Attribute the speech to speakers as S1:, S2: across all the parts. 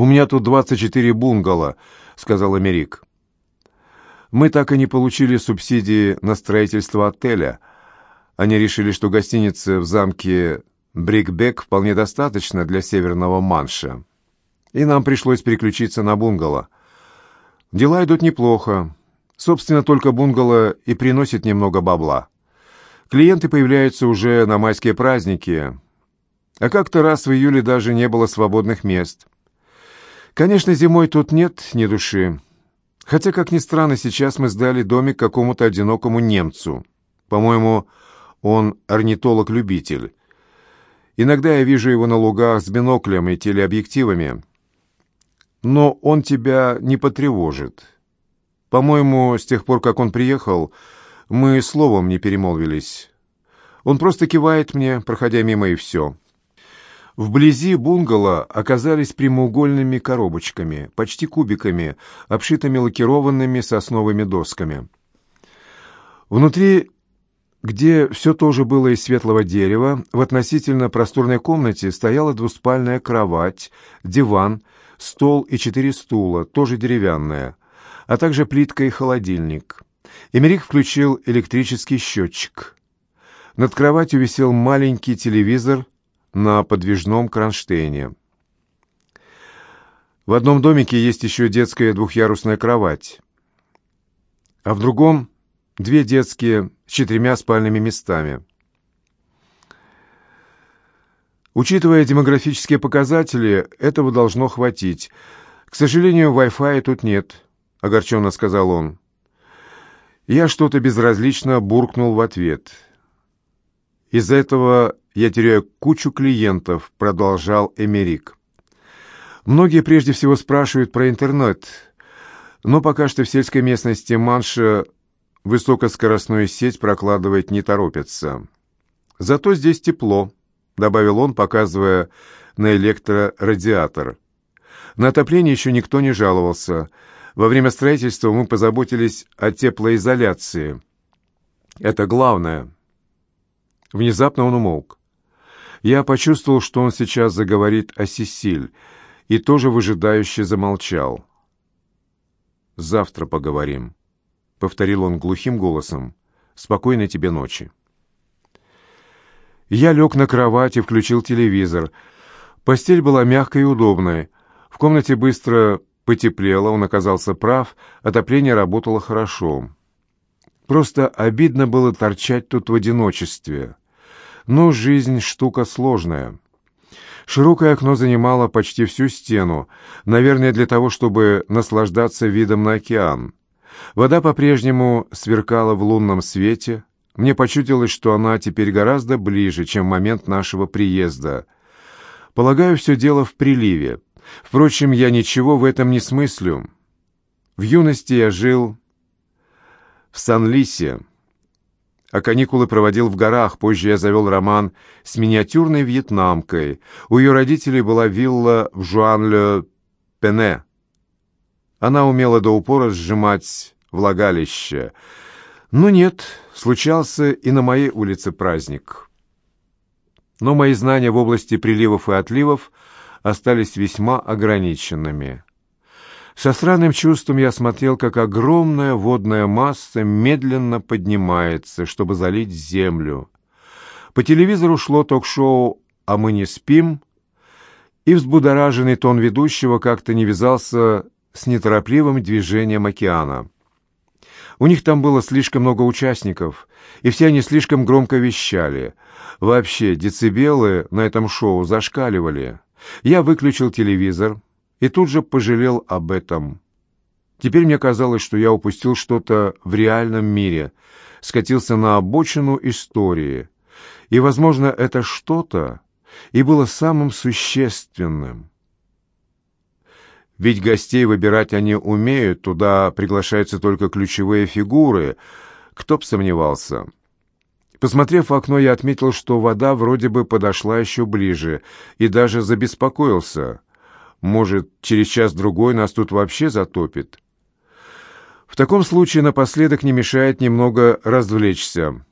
S1: «У меня тут 24 бунгало», — сказал Америк. «Мы так и не получили субсидии на строительство отеля. Они решили, что гостиницы в замке Брикбек вполне достаточно для северного Манша. И нам пришлось переключиться на бунгало. Дела идут неплохо. Собственно, только бунгало и приносит немного бабла. Клиенты появляются уже на майские праздники, а как-то раз в июле даже не было свободных мест. Конечно, зимой тут нет ни души. Хотя, как ни странно, сейчас мы сдали домик какому-то одинокому немцу. По-моему, он орнитолог-любитель. Иногда я вижу его на лугах с биноклем и телеобъективами. Но он тебя не потревожит. По-моему, с тех пор, как он приехал, мы словом не перемолвились. Он просто кивает мне, проходя мимо, и все. Вблизи бунгало оказались прямоугольными коробочками, почти кубиками, обшитыми лакированными сосновыми досками. Внутри, где все тоже было из светлого дерева, в относительно просторной комнате стояла двуспальная кровать, диван, стол и четыре стула, тоже деревянная, а также плитка и холодильник. Эмерик включил электрический счетчик. Над кроватью висел маленький телевизор на подвижном кронштейне. В одном домике есть еще детская двухъярусная кровать, а в другом — две детские с четырьмя спальными местами. Учитывая демографические показатели, этого должно хватить. К сожалению, Wi-Fi тут нет, — огорченно сказал он. Я что-то безразлично буркнул в ответ. Из-за этого я теряю кучу клиентов», — продолжал Эмерик. «Многие прежде всего спрашивают про интернет, но пока что в сельской местности Манша высокоскоростную сеть прокладывать не торопятся. Зато здесь тепло», — добавил он, показывая на электрорадиатор. На отопление еще никто не жаловался. Во время строительства мы позаботились о теплоизоляции. Это главное. Внезапно он умолк. Я почувствовал, что он сейчас заговорит о Сесиль, и тоже выжидающе замолчал. «Завтра поговорим», — повторил он глухим голосом. «Спокойной тебе ночи». Я лег на кровать и включил телевизор. Постель была мягкой и удобной. В комнате быстро потеплело, он оказался прав, отопление работало хорошо. Просто обидно было торчать тут в одиночестве. Но жизнь — штука сложная. Широкое окно занимало почти всю стену, наверное, для того, чтобы наслаждаться видом на океан. Вода по-прежнему сверкала в лунном свете. Мне почудилось, что она теперь гораздо ближе, чем момент нашего приезда. Полагаю, все дело в приливе. Впрочем, я ничего в этом не смыслю. В юности я жил в Сан-Лисе, а каникулы проводил в горах. Позже я завел роман с миниатюрной вьетнамкой. У ее родителей была вилла в Жуан-ле-Пене. Она умела до упора сжимать влагалище. Но нет, случался и на моей улице праздник. Но мои знания в области приливов и отливов остались весьма ограниченными. Со странным чувством я смотрел, как огромная водная масса медленно поднимается, чтобы залить землю. По телевизору шло ток-шоу «А мы не спим», и взбудораженный тон ведущего как-то не вязался с неторопливым движением океана. У них там было слишком много участников, и все они слишком громко вещали. Вообще, децибелы на этом шоу зашкаливали. Я выключил телевизор, и тут же пожалел об этом. Теперь мне казалось, что я упустил что-то в реальном мире, скатился на обочину истории. И, возможно, это что-то и было самым существенным. Ведь гостей выбирать они умеют, туда приглашаются только ключевые фигуры. Кто б сомневался. Посмотрев в окно, я отметил, что вода вроде бы подошла еще ближе, и даже забеспокоился — может, через час-другой нас тут вообще затопит? В таком случае напоследок не мешает немного развлечься.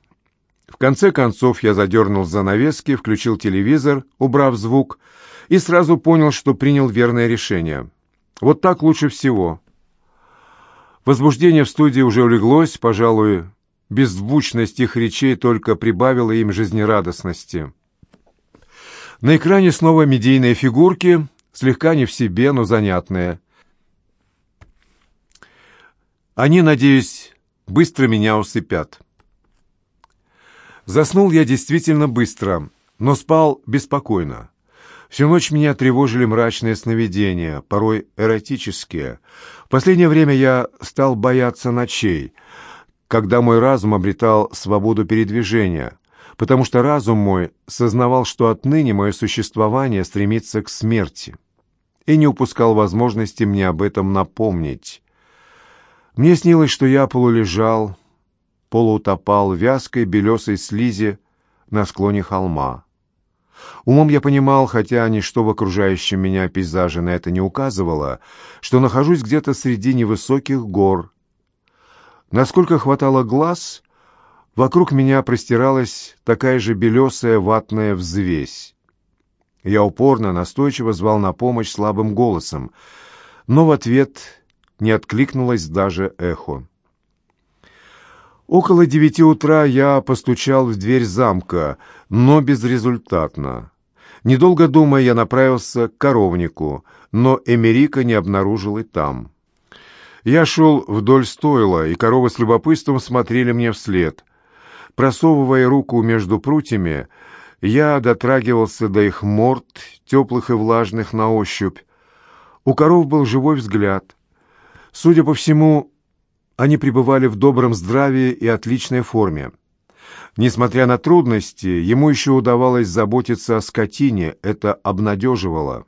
S1: В конце концов я задернул занавески, включил телевизор, убрав звук, и сразу понял, что принял верное решение. Вот так лучше всего. Возбуждение в студии уже улеглось, пожалуй, беззвучность их речей только прибавила им жизнерадостности. На экране снова медийные фигурки, слегка не в себе, но занятные. Они, надеюсь, быстро меня усыпят. Заснул я действительно быстро, но спал беспокойно. Всю ночь меня тревожили мрачные сновидения, порой эротические. В последнее время я стал бояться ночей, когда мой разум обретал свободу передвижения, потому что разум мой сознавал, что отныне мое существование стремится к смерти, и не упускал возможности мне об этом напомнить. Мне снилось, что я полулежал, полуутопал в вязкой белесой слизи на склоне холма. Умом я понимал, хотя ничто в окружающем меня пейзаже на это не указывало, что нахожусь где-то среди невысоких гор. Насколько хватало глаз, вокруг меня простиралась такая же белесая ватная взвесь. Я упорно, настойчиво звал на помощь слабым голосом, но в ответ не откликнулось даже эхо. Около девяти утра я постучал в дверь замка, но безрезультатно. Недолго думая, я направился к коровнику, но Эмерика не обнаружил и там. Я шел вдоль стойла, и коровы с любопытством смотрели мне вслед. Просовывая руку между прутьями, я дотрагивался до их морд, теплых и влажных на ощупь. У коров был живой взгляд. Судя по всему, они пребывали в добром здравии и отличной форме. Несмотря на трудности, ему еще удавалось заботиться о скотине, это обнадеживало.